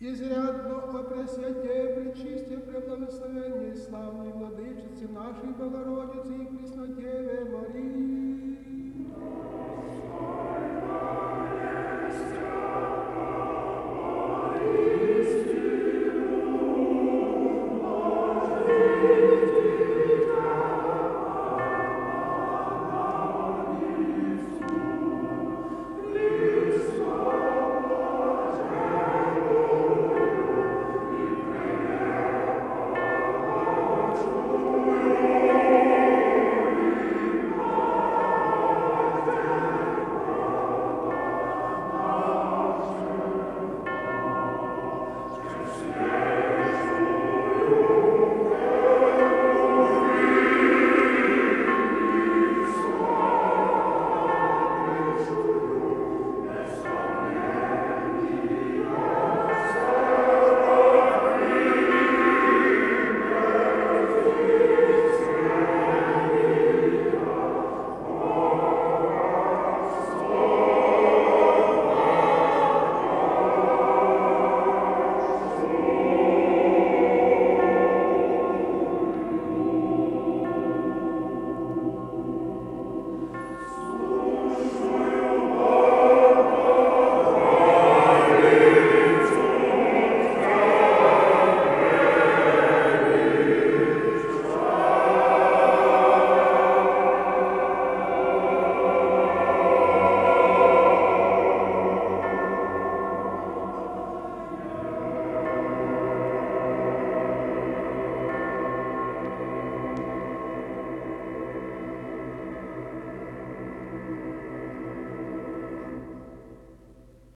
Ізрядно опресвяте, причисте, преблагословенні, славній владичиці нашій Богородиці і Преснотєве Марії.